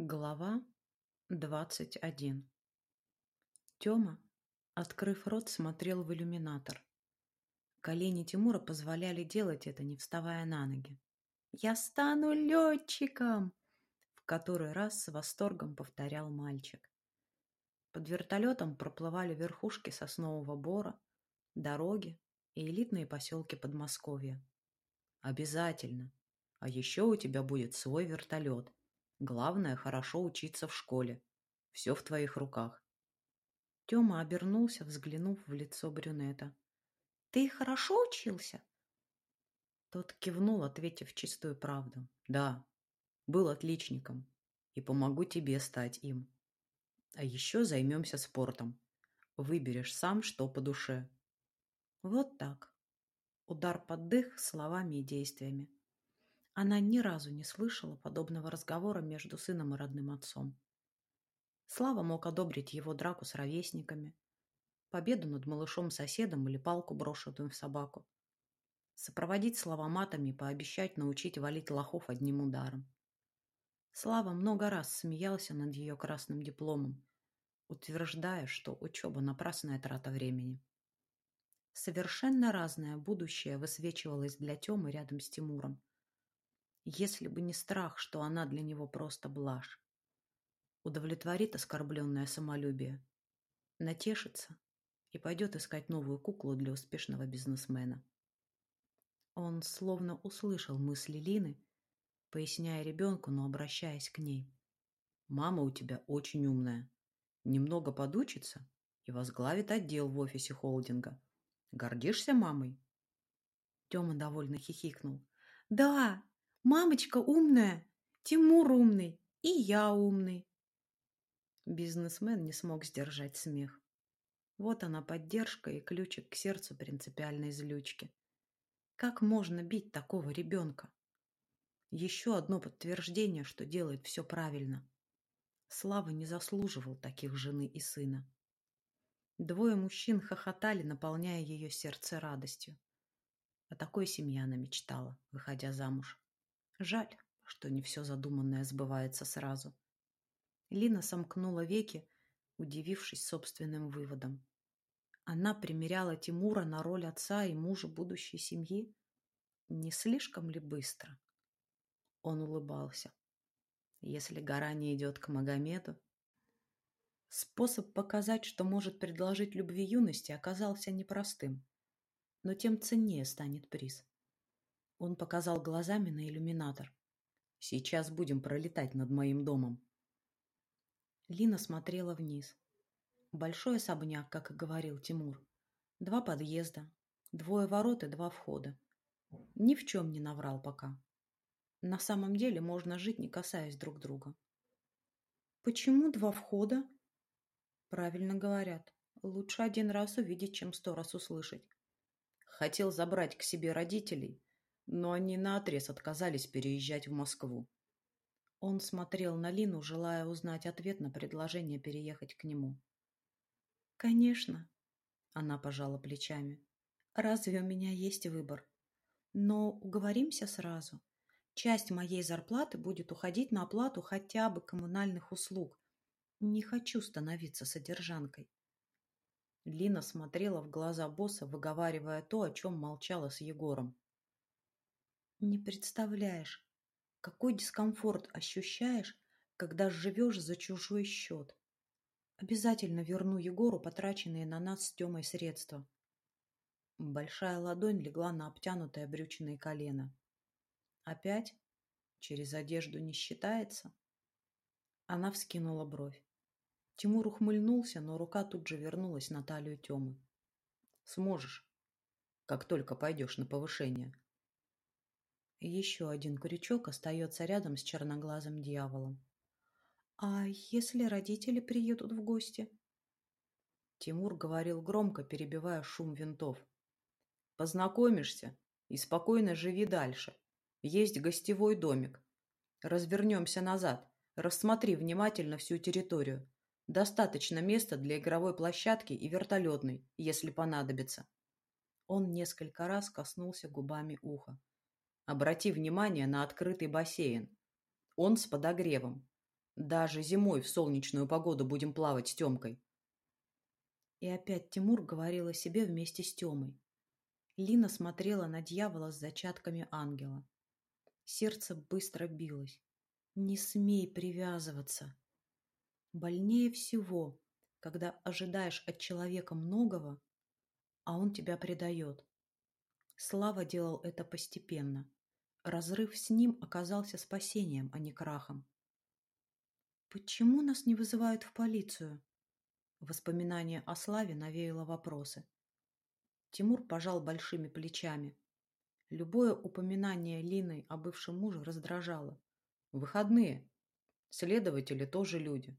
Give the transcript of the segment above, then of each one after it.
Глава двадцать один Тёма, открыв рот, смотрел в иллюминатор. Колени Тимура позволяли делать это, не вставая на ноги. «Я стану летчиком!» В который раз с восторгом повторял мальчик. Под вертолетом проплывали верхушки соснового бора, дороги и элитные поселки Подмосковья. «Обязательно! А еще у тебя будет свой вертолет!» Главное – хорошо учиться в школе. Все в твоих руках. Тёма обернулся, взглянув в лицо брюнета. «Ты хорошо учился?» Тот кивнул, ответив чистую правду. «Да, был отличником, и помогу тебе стать им. А еще займемся спортом. Выберешь сам, что по душе». Вот так. Удар под дых словами и действиями. Она ни разу не слышала подобного разговора между сыном и родным отцом. Слава мог одобрить его драку с ровесниками, победу над малышом-соседом или палку, брошенную в собаку, сопроводить слова матами и пообещать научить валить лохов одним ударом. Слава много раз смеялся над ее красным дипломом, утверждая, что учеба – напрасная трата времени. Совершенно разное будущее высвечивалось для Темы рядом с Тимуром если бы не страх, что она для него просто блажь. Удовлетворит оскорбленное самолюбие, натешится и пойдет искать новую куклу для успешного бизнесмена. Он словно услышал мысли Лины, поясняя ребенку, но обращаясь к ней. «Мама у тебя очень умная. Немного подучится и возглавит отдел в офисе холдинга. Гордишься мамой?» Тёма довольно хихикнул. «Да, Мамочка умная, Тимур умный и я умный. Бизнесмен не смог сдержать смех. Вот она поддержка и ключик к сердцу принципиальной злючки. Как можно бить такого ребенка? Еще одно подтверждение, что делает все правильно. Слава не заслуживал таких жены и сына. Двое мужчин хохотали, наполняя ее сердце радостью. О такой семье она мечтала, выходя замуж. Жаль, что не все задуманное сбывается сразу. Лина сомкнула веки, удивившись собственным выводом. Она примеряла Тимура на роль отца и мужа будущей семьи. Не слишком ли быстро? Он улыбался. Если гора не идет к Магомеду... Способ показать, что может предложить любви юности, оказался непростым. Но тем ценнее станет приз. Он показал глазами на иллюминатор. «Сейчас будем пролетать над моим домом». Лина смотрела вниз. Большой особняк, как и говорил Тимур. Два подъезда, двое ворот и два входа. Ни в чем не наврал пока. На самом деле можно жить, не касаясь друг друга. Почему два входа? Правильно говорят. Лучше один раз увидеть, чем сто раз услышать. Хотел забрать к себе родителей, но они наотрез отказались переезжать в Москву. Он смотрел на Лину, желая узнать ответ на предложение переехать к нему. «Конечно», — она пожала плечами. «Разве у меня есть выбор? Но уговоримся сразу. Часть моей зарплаты будет уходить на оплату хотя бы коммунальных услуг. Не хочу становиться содержанкой». Лина смотрела в глаза босса, выговаривая то, о чем молчала с Егором. Не представляешь, какой дискомфорт ощущаешь, когда живешь за чужой счет. Обязательно верну Егору потраченные на нас с Тёмой средства. Большая ладонь легла на обтянутое брючное колено. Опять? Через одежду не считается? Она вскинула бровь. Тимур ухмыльнулся, но рука тут же вернулась на талию Тёмы. Сможешь, как только пойдешь на повышение. Еще один крючок остается рядом с черноглазым дьяволом. «А если родители приедут в гости?» Тимур говорил громко, перебивая шум винтов. «Познакомишься и спокойно живи дальше. Есть гостевой домик. Развернемся назад. Рассмотри внимательно всю территорию. Достаточно места для игровой площадки и вертолетной, если понадобится». Он несколько раз коснулся губами уха. Обрати внимание на открытый бассейн. Он с подогревом. Даже зимой в солнечную погоду будем плавать с Тёмкой. И опять Тимур говорил о себе вместе с Тёмой. Лина смотрела на дьявола с зачатками ангела. Сердце быстро билось. Не смей привязываться. Больнее всего, когда ожидаешь от человека многого, а он тебя предает. Слава делал это постепенно. Разрыв с ним оказался спасением, а не крахом. «Почему нас не вызывают в полицию?» Воспоминание о Славе навеяло вопросы. Тимур пожал большими плечами. Любое упоминание Линой о бывшем муже раздражало. «Выходные. Следователи тоже люди.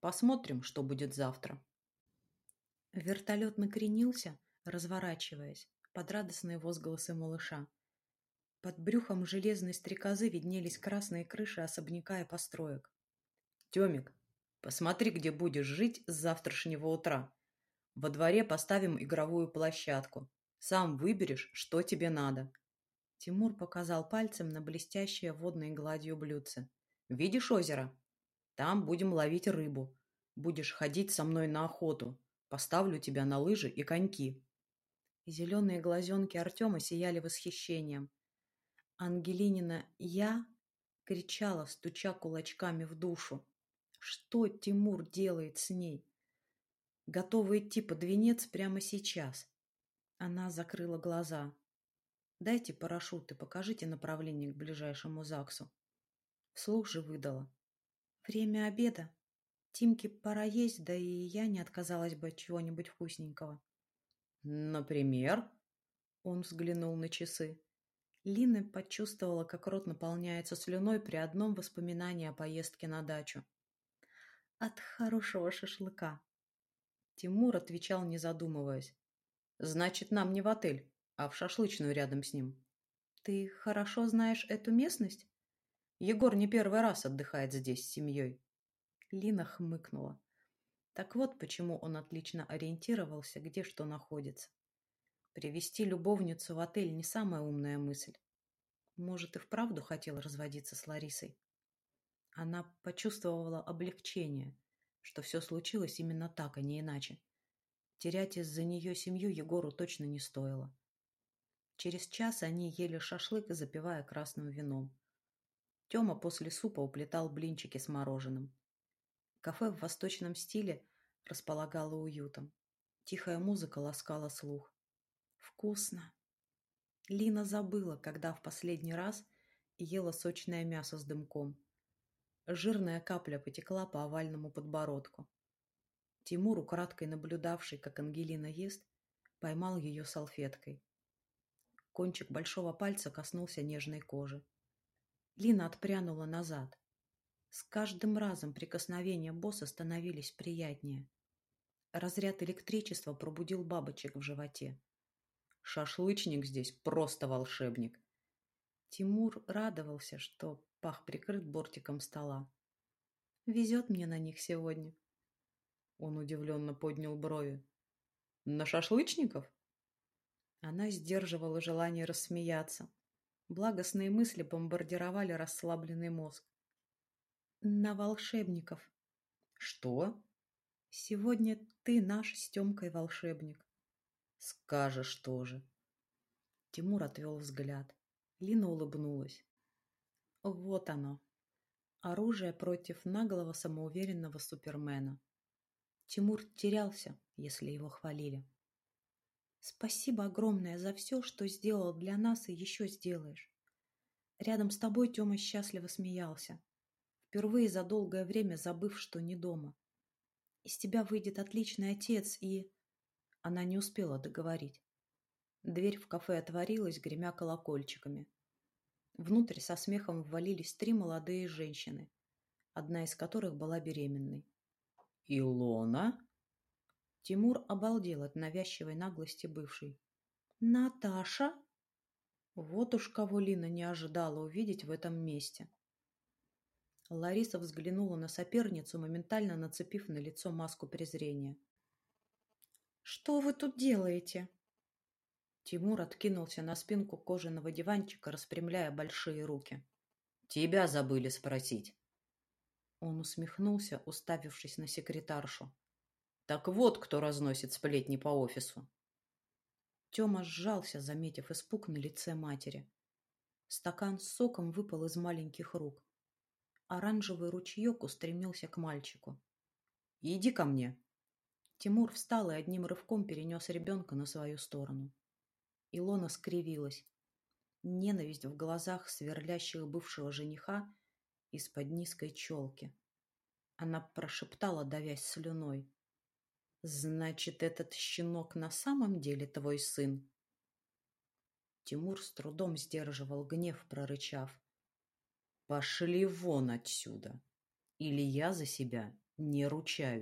Посмотрим, что будет завтра». Вертолет накренился, разворачиваясь, под радостные возгласы малыша. Под брюхом железной стрекозы виднелись красные крыши особняка и построек. «Темик, посмотри, где будешь жить с завтрашнего утра. Во дворе поставим игровую площадку. Сам выберешь, что тебе надо. Тимур показал пальцем на блестящее водной гладью блюдце. Видишь озеро? Там будем ловить рыбу. Будешь ходить со мной на охоту. Поставлю тебя на лыжи и коньки. Зеленые глазенки Артема сияли восхищением. Ангелинина «я» кричала, стуча кулачками в душу. Что Тимур делает с ней? Готова идти под венец прямо сейчас. Она закрыла глаза. «Дайте парашют и покажите направление к ближайшему ЗАГСу». Вслух же выдала. «Время обеда. Тимке пора есть, да и я не отказалась бы от чего-нибудь вкусненького». «Например?» Он взглянул на часы. Лина почувствовала, как рот наполняется слюной при одном воспоминании о поездке на дачу. «От хорошего шашлыка», Тимур отвечал, не задумываясь. «Значит, нам не в отель, а в шашлычную рядом с ним». «Ты хорошо знаешь эту местность?» «Егор не первый раз отдыхает здесь с семьей». Лина хмыкнула. Так вот, почему он отлично ориентировался, где что находится. Привести любовницу в отель не самая умная мысль. Может, и вправду хотел разводиться с Ларисой. Она почувствовала облегчение, что все случилось именно так, а не иначе. Терять из-за нее семью Егору точно не стоило. Через час они ели шашлык, запивая красным вином. Тёма после супа уплетал блинчики с мороженым. Кафе в восточном стиле располагало уютом. Тихая музыка ласкала слух. Вкусно. Лина забыла, когда в последний раз ела сочное мясо с дымком. Жирная капля потекла по овальному подбородку. Тимур, украдкой наблюдавший, как Ангелина ест, поймал ее салфеткой. Кончик большого пальца коснулся нежной кожи. Лина отпрянула назад. С каждым разом прикосновения босса становились приятнее. Разряд электричества пробудил бабочек в животе. Шашлычник здесь просто волшебник. Тимур радовался, что пах прикрыт бортиком стола. Везет мне на них сегодня. Он удивленно поднял брови. На шашлычников? Она сдерживала желание рассмеяться. Благостные мысли бомбардировали расслабленный мозг. На волшебников. Что? Сегодня ты наш с Тёмкой волшебник. Скажешь тоже. Тимур отвел взгляд. Лина улыбнулась. Вот оно. Оружие против наглого самоуверенного супермена. Тимур терялся, если его хвалили. Спасибо огромное за все, что сделал для нас и еще сделаешь. Рядом с тобой Тёма счастливо смеялся, впервые за долгое время забыв, что не дома. Из тебя выйдет отличный отец и... Она не успела договорить. Дверь в кафе отворилась, гремя колокольчиками. Внутрь со смехом ввалились три молодые женщины, одна из которых была беременной. «Илона?» Тимур обалдел от навязчивой наглости бывшей. «Наташа?» Вот уж кого Лина не ожидала увидеть в этом месте. Лариса взглянула на соперницу, моментально нацепив на лицо маску презрения. «Что вы тут делаете?» Тимур откинулся на спинку кожаного диванчика, распрямляя большие руки. «Тебя забыли спросить». Он усмехнулся, уставившись на секретаршу. Так вот, кто разносит сплетни по офису. Тёма сжался, заметив испуг на лице матери. Стакан с соком выпал из маленьких рук. Оранжевый ручеек устремился к мальчику. «Иди ко мне!» Тимур встал и одним рывком перенес ребенка на свою сторону. Илона скривилась. Ненависть в глазах сверлящих бывшего жениха из-под низкой челки. Она прошептала, давясь слюной. «Значит, этот щенок на самом деле твой сын?» Тимур с трудом сдерживал гнев, прорычав. «Пошли вон отсюда, или я за себя не ручаюсь».